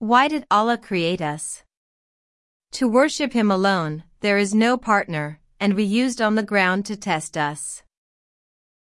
Why did Allah create us? To worship Him alone, there is no partner, and we used on the ground to test us.